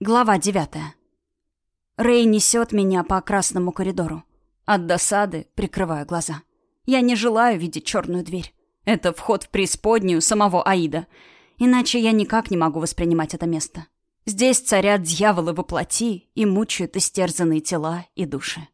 Глава девятая. Рэй несет меня по красному коридору. От досады прикрываю глаза. Я не желаю видеть черную дверь. Это вход в преисподнюю самого Аида. Иначе я никак не могу воспринимать это место. Здесь царят дьяволы во плоти и мучают истерзанные тела и души.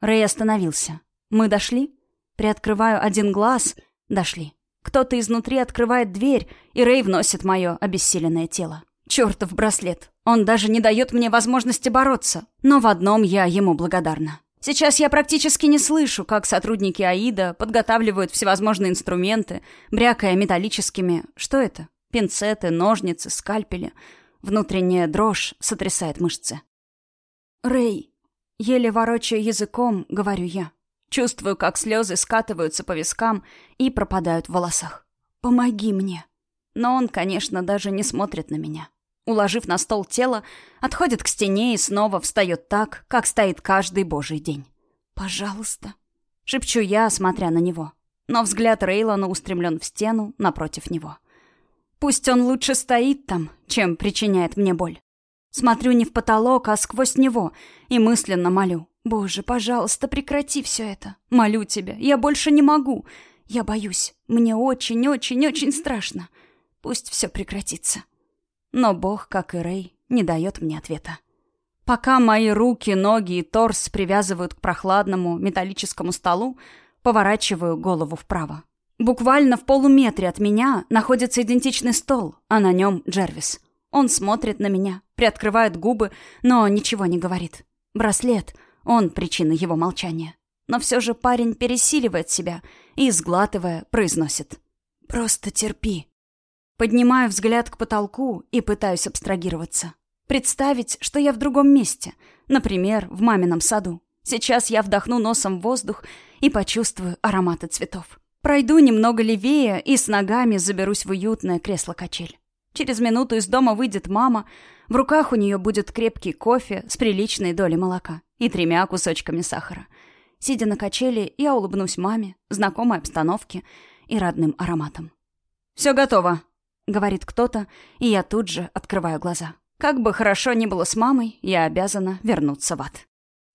Рэй остановился. Мы дошли? Приоткрываю один глаз. Дошли. Кто-то изнутри открывает дверь, и Рэй вносит мое обессиленное тело. Чертов браслет. Он даже не дает мне возможности бороться. Но в одном я ему благодарна. Сейчас я практически не слышу, как сотрудники АИДа подготавливают всевозможные инструменты, брякая металлическими... Что это? Пинцеты, ножницы, скальпели. Внутренняя дрожь сотрясает мышцы. «Рэй!» Еле ворочая языком, говорю я. Чувствую, как слезы скатываются по вискам и пропадают в волосах. «Помоги мне!» Но он, конечно, даже не смотрит на меня уложив на стол тело, отходит к стене и снова встает так, как стоит каждый божий день. «Пожалуйста», — шепчу я, смотря на него. Но взгляд Рейлона устремлен в стену напротив него. Пусть он лучше стоит там, чем причиняет мне боль. Смотрю не в потолок, а сквозь него, и мысленно молю. «Боже, пожалуйста, прекрати все это. Молю тебя, я больше не могу. Я боюсь. Мне очень-очень-очень страшно. Пусть все прекратится». Но Бог, как и Рэй, не дает мне ответа. Пока мои руки, ноги и торс привязывают к прохладному металлическому столу, поворачиваю голову вправо. Буквально в полуметре от меня находится идентичный стол, а на нем Джервис. Он смотрит на меня, приоткрывает губы, но ничего не говорит. Браслет, он причина его молчания. Но все же парень пересиливает себя и, сглатывая, произносит. «Просто терпи. Поднимаю взгляд к потолку и пытаюсь абстрагироваться. Представить, что я в другом месте, например, в мамином саду. Сейчас я вдохну носом воздух и почувствую ароматы цветов. Пройду немного левее и с ногами заберусь в уютное кресло-качель. Через минуту из дома выйдет мама. В руках у нее будет крепкий кофе с приличной долей молока и тремя кусочками сахара. Сидя на качели, я улыбнусь маме, знакомой обстановке и родным ароматам. «Все готово», говорит кто-то, и я тут же открываю глаза. Как бы хорошо ни было с мамой, я обязана вернуться в ад.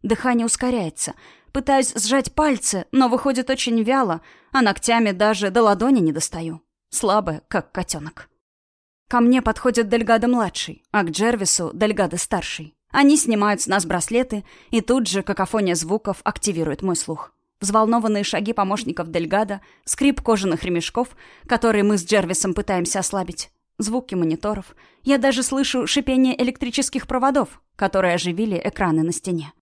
Дыхание ускоряется. Пытаюсь сжать пальцы, но выходит очень вяло, а ногтями даже до ладони не достаю. Слабая, как котенок. Ко мне подходит Дельгадо-младший, а к Джервису Дельгадо-старший. Они снимают с нас браслеты, и тут же какофония звуков активирует мой слух взволнованные шаги помощников Дельгада, скрип кожаных ремешков, которые мы с Джервисом пытаемся ослабить, звуки мониторов. Я даже слышу шипение электрических проводов, которые оживили экраны на стене.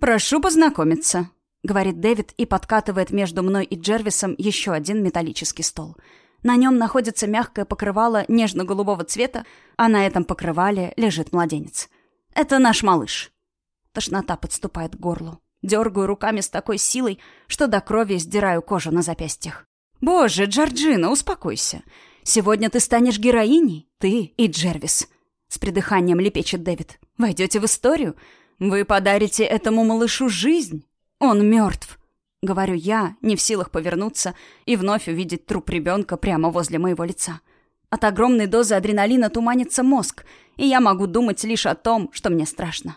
«Прошу познакомиться», — говорит Дэвид и подкатывает между мной и Джервисом еще один металлический стол. На нем находится мягкое покрывало нежно-голубого цвета, а на этом покрывале лежит младенец. «Это наш малыш». Тошнота подступает к горлу. Дергаю руками с такой силой, что до крови сдираю кожу на запястьях. «Боже, Джорджина, успокойся. Сегодня ты станешь героиней, ты и Джервис». С придыханием лепечет Дэвид. «Войдете в историю? Вы подарите этому малышу жизнь? Он мертв». Говорю я, не в силах повернуться и вновь увидеть труп ребенка прямо возле моего лица. От огромной дозы адреналина туманится мозг, и я могу думать лишь о том, что мне страшно.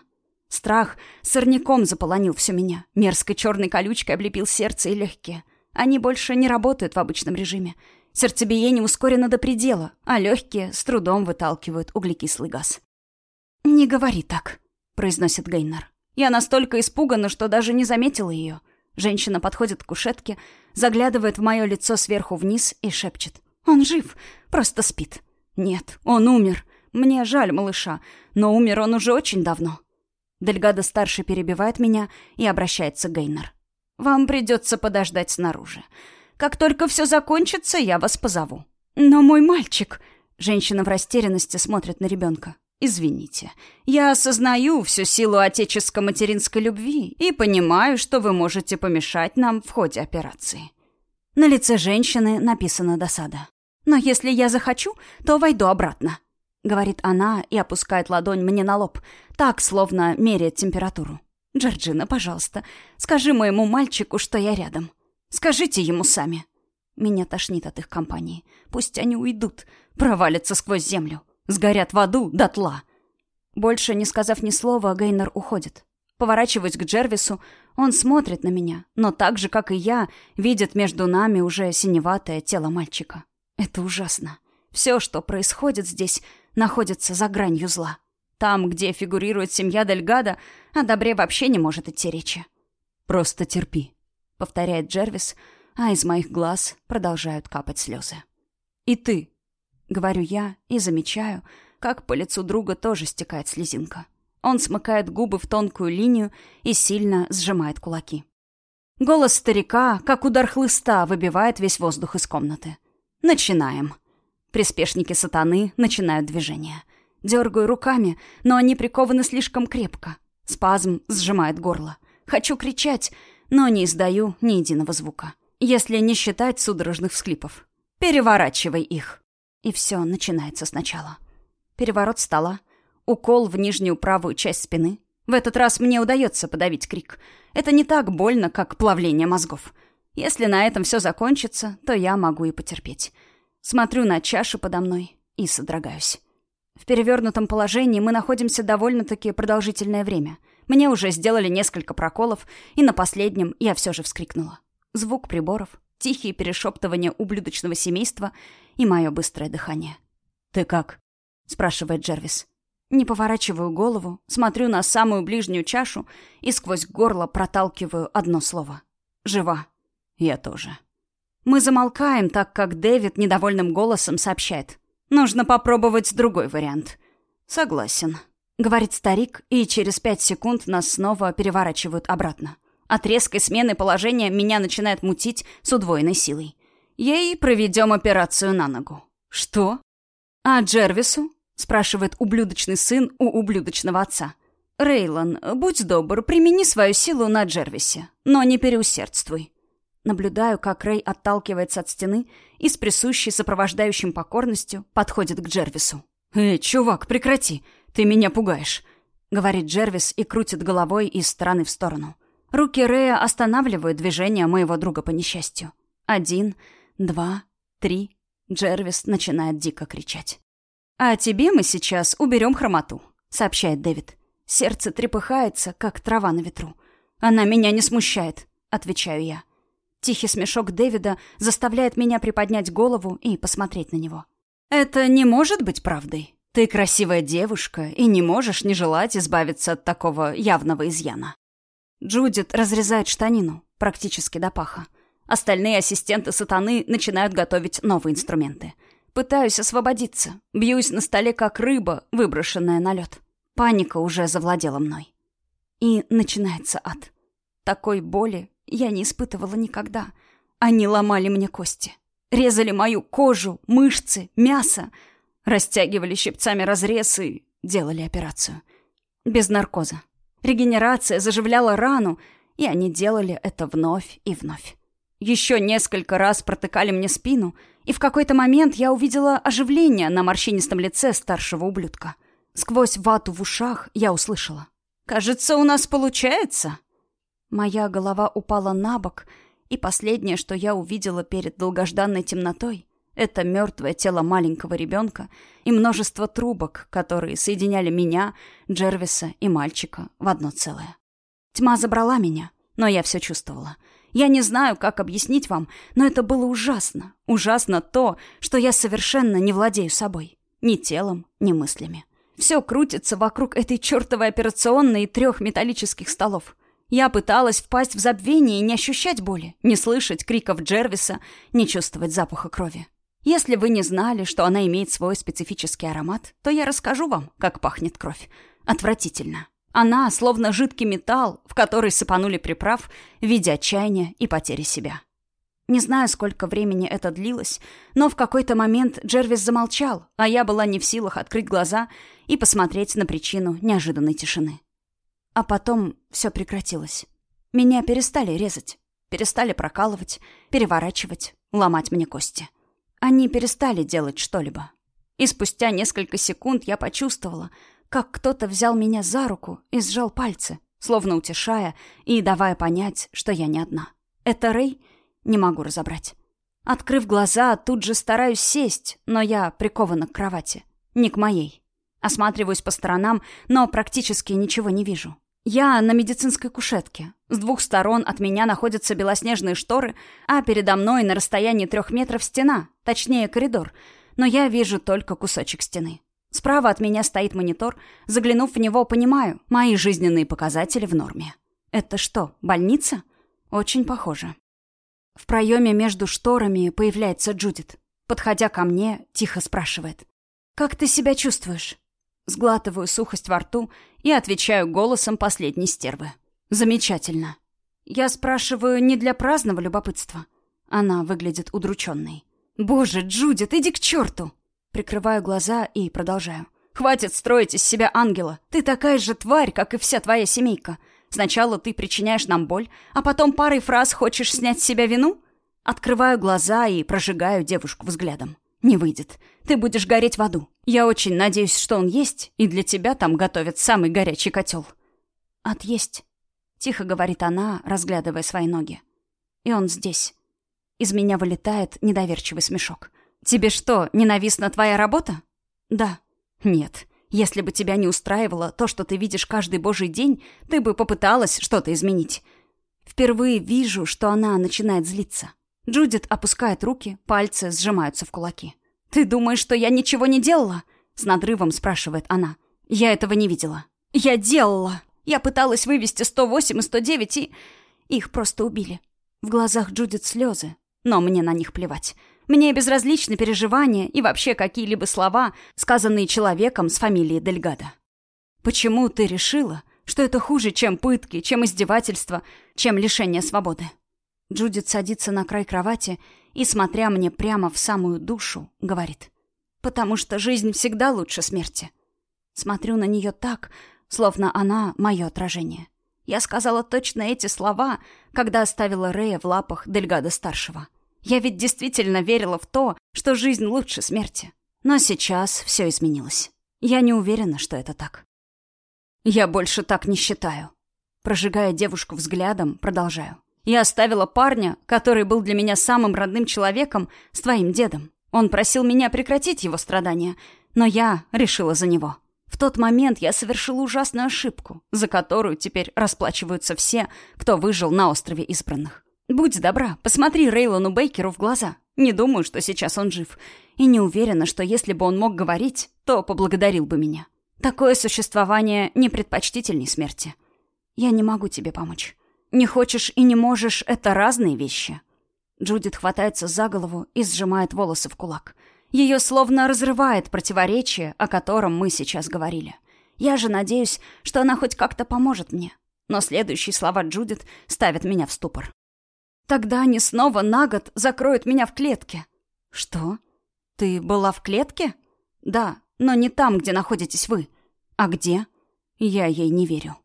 Страх сорняком заполонил всю меня. Мерзкой черной колючкой облепил сердце и легкие. Они больше не работают в обычном режиме. Сердцебиение ускорено до предела, а легкие с трудом выталкивают углекислый газ. «Не говори так», — произносит Гейнер. Я настолько испугана, что даже не заметила ее. Женщина подходит к кушетке, заглядывает в мое лицо сверху вниз и шепчет. «Он жив, просто спит». «Нет, он умер. Мне жаль малыша, но умер он уже очень давно». Дельгадо-старший перебивает меня и обращается Гейнер. «Вам придется подождать снаружи. Как только все закончится, я вас позову». «Но мой мальчик...» Женщина в растерянности смотрит на ребенка. «Извините, я осознаю всю силу отеческо-материнской любви и понимаю, что вы можете помешать нам в ходе операции». На лице женщины написана досада. «Но если я захочу, то войду обратно», — говорит она и опускает ладонь мне на лоб, так, словно меряет температуру. «Джорджина, пожалуйста, скажи моему мальчику, что я рядом. Скажите ему сами». Меня тошнит от их компании. Пусть они уйдут, провалятся сквозь землю, сгорят в аду дотла. Больше не сказав ни слова, Гейнер уходит. Поворачиваюсь к Джервису, он смотрит на меня, но так же, как и я, видит между нами уже синеватое тело мальчика. Это ужасно. Все, что происходит здесь, находится за гранью зла. Там, где фигурирует семья Дельгада, о добре вообще не может идти речи. «Просто терпи», — повторяет Джервис, а из моих глаз продолжают капать слезы. «И ты», — говорю я и замечаю, как по лицу друга тоже стекает слезинка. Он смыкает губы в тонкую линию и сильно сжимает кулаки. Голос старика, как удар хлыста, выбивает весь воздух из комнаты. Начинаем. Приспешники сатаны начинают движение. Дергаю руками, но они прикованы слишком крепко. Спазм сжимает горло. Хочу кричать, но не издаю ни единого звука. Если не считать судорожных всклипов. Переворачивай их. И все начинается сначала. Переворот стола, укол в нижнюю правую часть спины. В этот раз мне удается подавить крик. Это не так больно, как плавление мозгов. Если на этом все закончится, то я могу и потерпеть. Смотрю на чашу подо мной и содрогаюсь. В перевернутом положении мы находимся довольно-таки продолжительное время. Мне уже сделали несколько проколов, и на последнем я все же вскрикнула. Звук приборов, тихие перешептывания ублюдочного семейства и мое быстрое дыхание. «Ты как?» — спрашивает Джервис. Не поворачиваю голову, смотрю на самую ближнюю чашу и сквозь горло проталкиваю одно слово. «Жива». «Я тоже». Мы замолкаем, так как Дэвид недовольным голосом сообщает. «Нужно попробовать другой вариант». «Согласен», — говорит старик, и через пять секунд нас снова переворачивают обратно. От резкой смены положения меня начинает мутить с удвоенной силой. Ей проведем операцию на ногу. Что? А Джервису? Спрашивает ублюдочный сын у ублюдочного отца. Рейлон, будь добр, примени свою силу на Джервисе, но не переусердствуй. Наблюдаю, как Рэй отталкивается от стены и с присущей сопровождающим покорностью подходит к Джервису. «Эй, чувак, прекрати! Ты меня пугаешь!» — говорит Джервис и крутит головой из стороны в сторону. Руки Рэя останавливают движение моего друга по несчастью. Один, два, три. Джервис начинает дико кричать. «А тебе мы сейчас уберем хромоту», — сообщает Дэвид. Сердце трепыхается, как трава на ветру. «Она меня не смущает», — отвечаю я. Тихий смешок Дэвида заставляет меня приподнять голову и посмотреть на него. «Это не может быть правдой. Ты красивая девушка и не можешь не желать избавиться от такого явного изъяна». Джудит разрезает штанину, практически до паха. Остальные ассистенты сатаны начинают готовить новые инструменты — Пытаюсь освободиться. Бьюсь на столе, как рыба, выброшенная на лед. Паника уже завладела мной. И начинается ад. Такой боли я не испытывала никогда. Они ломали мне кости. Резали мою кожу, мышцы, мясо. Растягивали щипцами разрез и делали операцию. Без наркоза. Регенерация заживляла рану, и они делали это вновь и вновь. Еще несколько раз протыкали мне спину — и в какой-то момент я увидела оживление на морщинистом лице старшего ублюдка. Сквозь вату в ушах я услышала. «Кажется, у нас получается!» Моя голова упала на бок, и последнее, что я увидела перед долгожданной темнотой, это мертвое тело маленького ребенка и множество трубок, которые соединяли меня, Джервиса и мальчика в одно целое. Тьма забрала меня, но я все чувствовала — я не знаю, как объяснить вам, но это было ужасно. Ужасно то, что я совершенно не владею собой. Ни телом, ни мыслями. Все крутится вокруг этой чертовой операционной и трех металлических столов. Я пыталась впасть в забвение и не ощущать боли, не слышать криков Джервиса, не чувствовать запаха крови. Если вы не знали, что она имеет свой специфический аромат, то я расскажу вам, как пахнет кровь. Отвратительно. Она словно жидкий металл, в который сыпанули приправ в виде отчаяния и потери себя. Не знаю, сколько времени это длилось, но в какой-то момент Джервис замолчал, а я была не в силах открыть глаза и посмотреть на причину неожиданной тишины. А потом все прекратилось. Меня перестали резать, перестали прокалывать, переворачивать, ломать мне кости. Они перестали делать что-либо. И спустя несколько секунд я почувствовала, как кто-то взял меня за руку и сжал пальцы, словно утешая и давая понять, что я не одна. Это Рэй? Не могу разобрать. Открыв глаза, тут же стараюсь сесть, но я прикована к кровати. Не к моей. Осматриваюсь по сторонам, но практически ничего не вижу. Я на медицинской кушетке. С двух сторон от меня находятся белоснежные шторы, а передо мной на расстоянии трех метров стена, точнее коридор. Но я вижу только кусочек стены. Справа от меня стоит монитор. Заглянув в него, понимаю, мои жизненные показатели в норме. Это что, больница? Очень похоже. В проеме между шторами появляется Джудит. Подходя ко мне, тихо спрашивает. «Как ты себя чувствуешь?» Сглатываю сухость во рту и отвечаю голосом последней стервы. «Замечательно». Я спрашиваю не для праздного любопытства. Она выглядит удрученной. «Боже, Джудит, иди к черту!» Прикрываю глаза и продолжаю. «Хватит строить из себя ангела. Ты такая же тварь, как и вся твоя семейка. Сначала ты причиняешь нам боль, а потом парой фраз хочешь снять с себя вину?» Открываю глаза и прожигаю девушку взглядом. «Не выйдет. Ты будешь гореть в аду. Я очень надеюсь, что он есть, и для тебя там готовят самый горячий котел». «Отъесть», — тихо говорит она, разглядывая свои ноги. «И он здесь». Из меня вылетает недоверчивый смешок. «Тебе что, ненавистна твоя работа?» «Да». «Нет. Если бы тебя не устраивало то, что ты видишь каждый божий день, ты бы попыталась что-то изменить». Впервые вижу, что она начинает злиться. Джудит опускает руки, пальцы сжимаются в кулаки. «Ты думаешь, что я ничего не делала?» С надрывом спрашивает она. «Я этого не видела». «Я делала. Я пыталась вывести 108 и 109 и... Их просто убили». В глазах Джудит слезы, но мне на них плевать. Мне безразличны переживания и вообще какие-либо слова, сказанные человеком с фамилией Дельгадо. Почему ты решила, что это хуже, чем пытки, чем издевательства, чем лишение свободы? Джудит садится на край кровати и, смотря мне прямо в самую душу, говорит. «Потому что жизнь всегда лучше смерти». Смотрю на нее так, словно она мое отражение. Я сказала точно эти слова, когда оставила Рея в лапах Дельгада-старшего. Я ведь действительно верила в то, что жизнь лучше смерти. Но сейчас все изменилось. Я не уверена, что это так. Я больше так не считаю. Прожигая девушку взглядом, продолжаю. Я оставила парня, который был для меня самым родным человеком, с твоим дедом. Он просил меня прекратить его страдания, но я решила за него. В тот момент я совершила ужасную ошибку, за которую теперь расплачиваются все, кто выжил на острове избранных. Будь добра, посмотри Рейлону Бейкеру в глаза. Не думаю, что сейчас он жив. И не уверена, что если бы он мог говорить, то поблагодарил бы меня. Такое существование не предпочтительней смерти. Я не могу тебе помочь. Не хочешь и не можешь — это разные вещи. Джудит хватается за голову и сжимает волосы в кулак. Ее словно разрывает противоречие, о котором мы сейчас говорили. Я же надеюсь, что она хоть как-то поможет мне. Но следующие слова Джудит ставят меня в ступор. Тогда они снова на год закроют меня в клетке. Что? Ты была в клетке? Да, но не там, где находитесь вы. А где? Я ей не верю.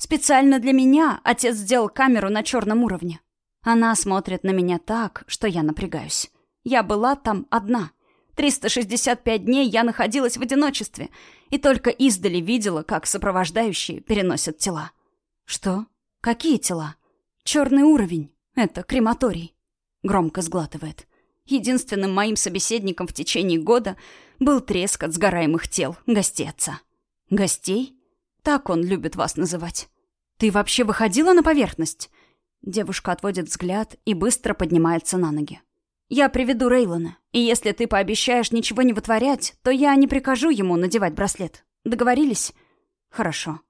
Специально для меня отец сделал камеру на черном уровне. Она смотрит на меня так, что я напрягаюсь. Я была там одна. 365 дней я находилась в одиночестве и только издали видела, как сопровождающие переносят тела. Что? Какие тела? Черный уровень. Это крематорий. Громко сглатывает. Единственным моим собеседником в течение года был треск от сгораемых тел гостей отца. Гостей? Так он любит вас называть. Ты вообще выходила на поверхность? Девушка отводит взгляд и быстро поднимается на ноги. Я приведу Рейлона, и если ты пообещаешь ничего не вытворять, то я не прикажу ему надевать браслет. Договорились? Хорошо.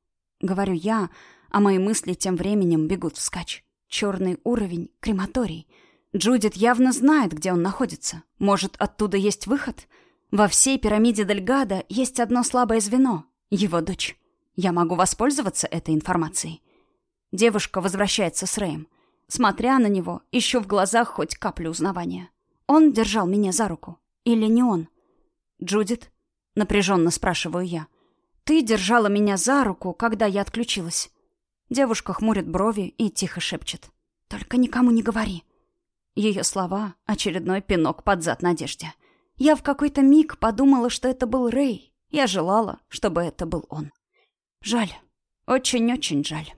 Говорю я, а мои мысли тем временем бегут вскачь. Черный уровень, крематорий. Джудит явно знает, где он находится. Может, оттуда есть выход? Во всей пирамиде Дельгада есть одно слабое звено — его дочь. Я могу воспользоваться этой информацией. Девушка возвращается с Рэем. Смотря на него, ищу в глазах хоть каплю узнавания. Он держал меня за руку. Или не он? «Джудит?» — напряженно спрашиваю я. «Ты держала меня за руку, когда я отключилась». Девушка хмурит брови и тихо шепчет. «Только никому не говори». Ее слова — очередной пинок под зад Надежде. Я в какой-то миг подумала, что это был Рэй. Я желала, чтобы это был он. Жаль. Очень-очень жаль.